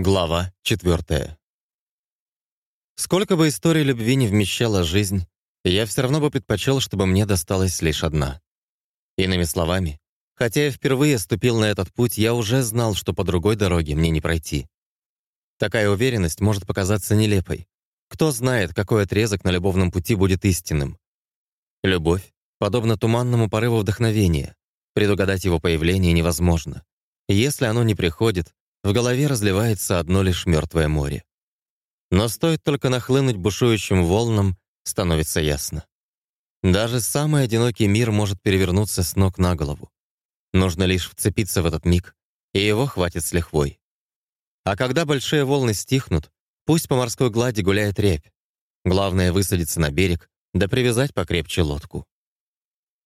Глава четвертая. Сколько бы историй любви не вмещала жизнь, я все равно бы предпочел, чтобы мне досталась лишь одна. Иными словами, хотя я впервые ступил на этот путь, я уже знал, что по другой дороге мне не пройти. Такая уверенность может показаться нелепой. Кто знает, какой отрезок на любовном пути будет истинным. Любовь, подобно туманному порыву вдохновения, предугадать его появление невозможно. Если оно не приходит, в голове разливается одно лишь мертвое море. Но стоит только нахлынуть бушующим волнам, становится ясно. Даже самый одинокий мир может перевернуться с ног на голову. Нужно лишь вцепиться в этот миг, и его хватит с лихвой. А когда большие волны стихнут, пусть по морской глади гуляет рябь. Главное — высадиться на берег, да привязать покрепче лодку.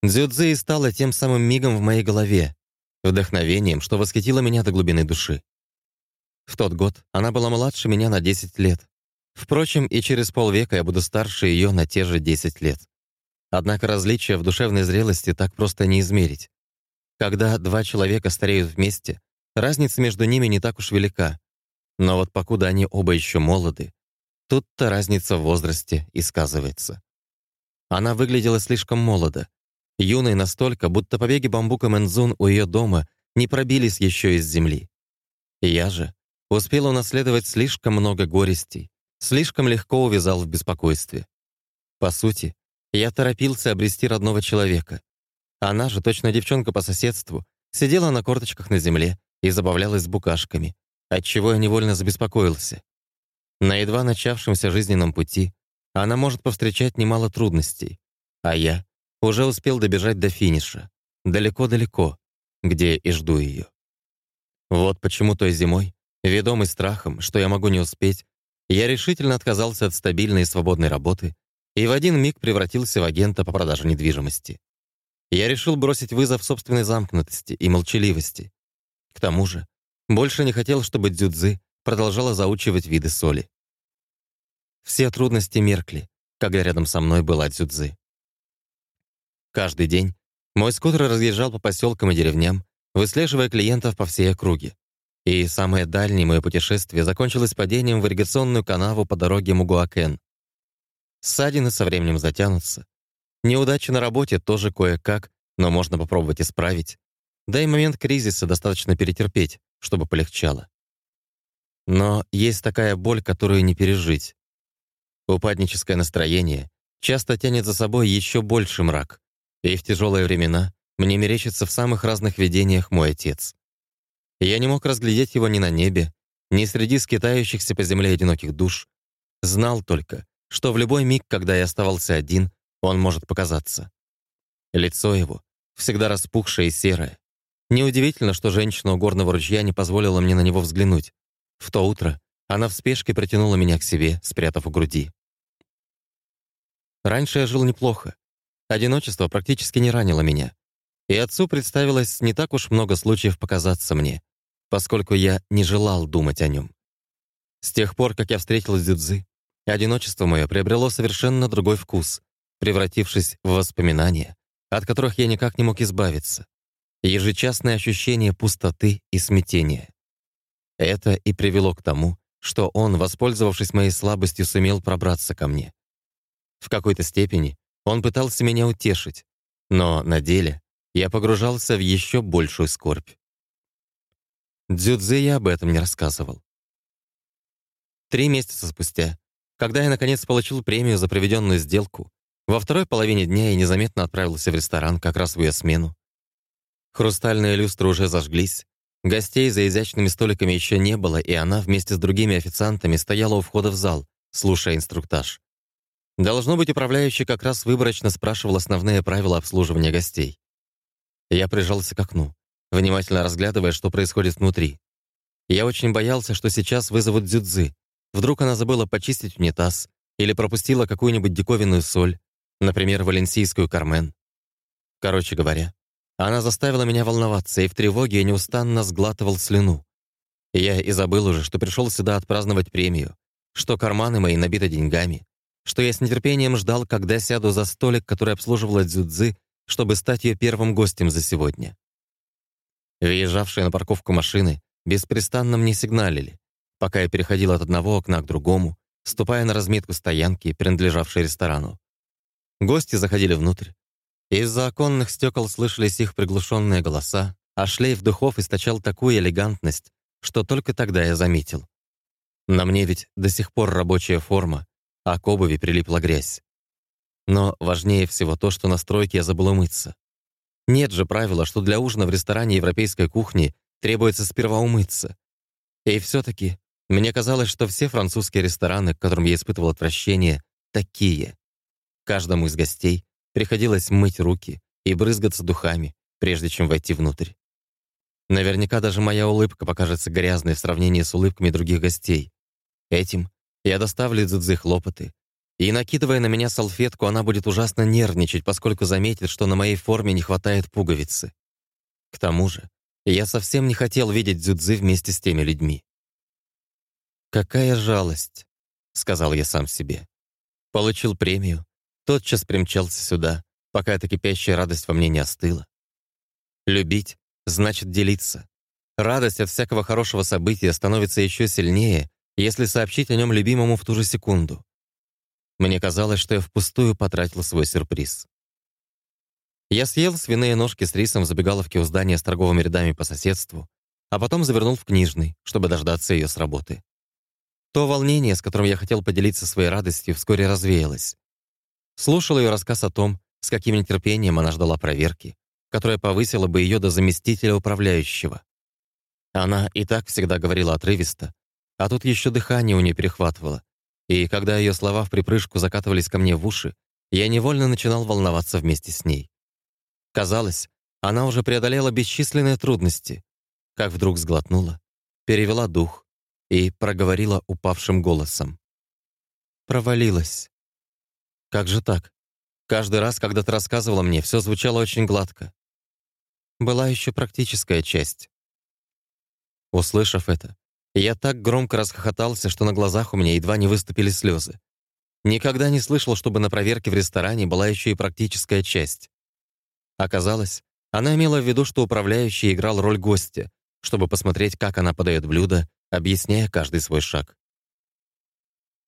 Дзюдзи стала тем самым мигом в моей голове, вдохновением, что восхитило меня до глубины души. В тот год она была младше меня на 10 лет. Впрочем, и через полвека я буду старше ее на те же 10 лет. Однако различия в душевной зрелости так просто не измерить. Когда два человека стареют вместе, разница между ними не так уж велика. Но вот покуда они оба еще молоды, тут-то разница в возрасте и сказывается. Она выглядела слишком молодо, юной настолько, будто побеги бамбука Мэнзун у ее дома не пробились еще из земли. Я же Успел унаследовать слишком много горестей, слишком легко увязал в беспокойстве. По сути, я торопился обрести родного человека. Она же, точно девчонка по соседству, сидела на корточках на земле и забавлялась с букашками, отчего я невольно забеспокоился. На едва начавшемся жизненном пути она может повстречать немало трудностей, а я уже успел добежать до финиша, далеко-далеко, где и жду ее. Вот почему той зимой Ведомый страхом, что я могу не успеть, я решительно отказался от стабильной и свободной работы и в один миг превратился в агента по продаже недвижимости. Я решил бросить вызов собственной замкнутости и молчаливости. К тому же, больше не хотел, чтобы Дзюдзы продолжала заучивать виды соли. Все трудности меркли, когда рядом со мной была Дзюдзы. Каждый день мой скутер разъезжал по поселкам и деревням, выслеживая клиентов по всей округе. И самое дальнее мое путешествие закончилось падением в ирригационную канаву по дороге Мугуакен. Ссадины со временем затянутся. Неудачи на работе тоже кое-как, но можно попробовать исправить. Да и момент кризиса достаточно перетерпеть, чтобы полегчало. Но есть такая боль, которую не пережить. Упадническое настроение часто тянет за собой еще больше мрак, и в тяжелые времена мне мерещится в самых разных видениях мой отец. Я не мог разглядеть его ни на небе, ни среди скитающихся по земле одиноких душ. Знал только, что в любой миг, когда я оставался один, он может показаться. Лицо его всегда распухшее и серое. Неудивительно, что женщина у горного ручья не позволила мне на него взглянуть. В то утро она в спешке протянула меня к себе, спрятав у груди. Раньше я жил неплохо. Одиночество практически не ранило меня. И отцу представилось не так уж много случаев показаться мне поскольку я не желал думать о нем. С тех пор, как я встретил Дзюдзы, одиночество мое приобрело совершенно другой вкус, превратившись в воспоминания, от которых я никак не мог избавиться, ежечасное ощущение пустоты и смятения. Это и привело к тому, что он, воспользовавшись моей слабостью, сумел пробраться ко мне. В какой-то степени он пытался меня утешить, но на деле я погружался в еще большую скорбь. Дзюдзе я об этом не рассказывал. Три месяца спустя, когда я наконец получил премию за проведенную сделку, во второй половине дня я незаметно отправился в ресторан как раз в ее смену. Хрустальные люстры уже зажглись, гостей за изящными столиками еще не было, и она вместе с другими официантами стояла у входа в зал, слушая инструктаж. Должно быть, управляющий как раз выборочно спрашивал основные правила обслуживания гостей. Я прижался к окну внимательно разглядывая, что происходит внутри. Я очень боялся, что сейчас вызовут дзюдзы. Вдруг она забыла почистить унитаз или пропустила какую-нибудь диковинную соль, например, валенсийскую кармен. Короче говоря, она заставила меня волноваться, и в тревоге я неустанно сглатывал слюну. Я и забыл уже, что пришел сюда отпраздновать премию, что карманы мои набиты деньгами, что я с нетерпением ждал, когда сяду за столик, который обслуживала Дзюдзы, чтобы стать ее первым гостем за сегодня. Въезжавшие на парковку машины беспрестанно мне сигналили. пока я переходил от одного окна к другому, ступая на разметку стоянки, принадлежавшей ресторану. Гости заходили внутрь. Из-за оконных стекол слышались их приглушенные голоса, а шлейф духов источал такую элегантность, что только тогда я заметил. На мне ведь до сих пор рабочая форма, а к обуви прилипла грязь. Но важнее всего то, что на стройке я забыл умыться. Нет же правила, что для ужина в ресторане европейской кухни требуется сперва умыться. И все таки мне казалось, что все французские рестораны, к которым я испытывал отвращение, такие. Каждому из гостей приходилось мыть руки и брызгаться духами, прежде чем войти внутрь. Наверняка даже моя улыбка покажется грязной в сравнении с улыбками других гостей. Этим я доставлю Дзудзи хлопоты, и, накидывая на меня салфетку, она будет ужасно нервничать, поскольку заметит, что на моей форме не хватает пуговицы. К тому же, я совсем не хотел видеть Дзюдзи вместе с теми людьми. «Какая жалость», — сказал я сам себе. Получил премию, тотчас примчался сюда, пока эта кипящая радость во мне не остыла. Любить значит делиться. Радость от всякого хорошего события становится еще сильнее, если сообщить о нем любимому в ту же секунду. Мне казалось, что я впустую потратил свой сюрприз. Я съел свиные ножки с рисом в забегаловке у здания с торговыми рядами по соседству, а потом завернул в книжный, чтобы дождаться ее с работы. То волнение, с которым я хотел поделиться своей радостью, вскоре развеялось. Слушал ее рассказ о том, с каким нетерпением она ждала проверки, которая повысила бы ее до заместителя управляющего. Она и так всегда говорила отрывисто, а тут еще дыхание у нее перехватывало, и когда ее слова в припрыжку закатывались ко мне в уши, я невольно начинал волноваться вместе с ней. Казалось, она уже преодолела бесчисленные трудности, как вдруг сглотнула, перевела дух и проговорила упавшим голосом. «Провалилась». «Как же так? Каждый раз, когда ты рассказывала мне, все звучало очень гладко. Была еще практическая часть». Услышав это, я так громко расхохотался, что на глазах у меня едва не выступили слезы. Никогда не слышал, чтобы на проверке в ресторане была еще и практическая часть. Оказалось, она имела в виду, что управляющий играл роль гостя, чтобы посмотреть, как она подает блюдо, объясняя каждый свой шаг.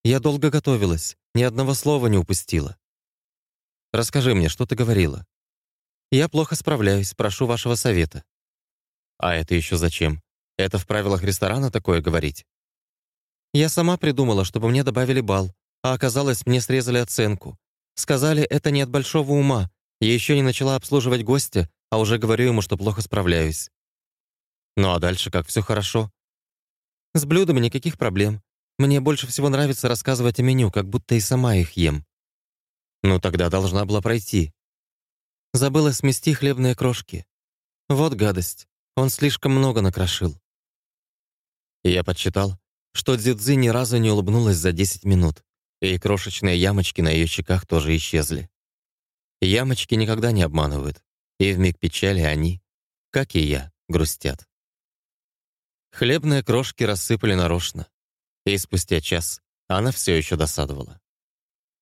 «Я долго готовилась, ни одного слова не упустила. Расскажи мне, что ты говорила?» «Я плохо справляюсь, прошу вашего совета». «А это еще зачем?» Это в правилах ресторана такое говорить? Я сама придумала, чтобы мне добавили балл, а оказалось, мне срезали оценку. Сказали, это не от большого ума. Я еще не начала обслуживать гостя, а уже говорю ему, что плохо справляюсь. Ну а дальше как, все хорошо? С блюдами никаких проблем. Мне больше всего нравится рассказывать о меню, как будто и сама их ем. Ну тогда должна была пройти. Забыла смести хлебные крошки. Вот гадость. Он слишком много накрошил. Я подсчитал, что Дзюдзи ни разу не улыбнулась за 10 минут, и крошечные ямочки на ее щеках тоже исчезли. Ямочки никогда не обманывают, и в миг печали они, как и я, грустят. Хлебные крошки рассыпали нарочно, и спустя час она все еще досадовала.